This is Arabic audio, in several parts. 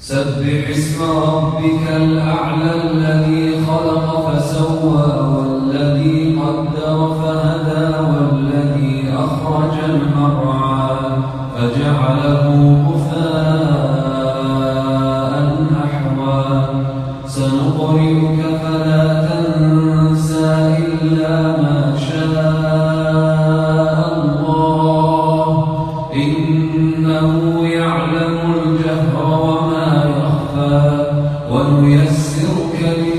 سبح اسم ربك الأعلى الذي خلق فسوى والذي قدر فهدى والذي أخرج المرعى فجعله غثاء أحوى. سنقرئك فلا تنسى إلا ما شاء الله. إنه يعلم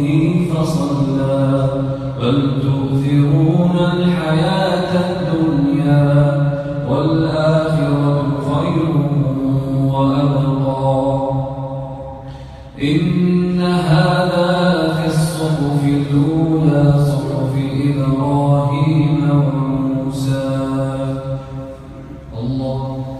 ربه فصلى بل تؤثرون الحياة الدنيا والآخرة خير وأبقى. إن هذا في الصحف الأولى صحف إبراهيم وموسى. الله.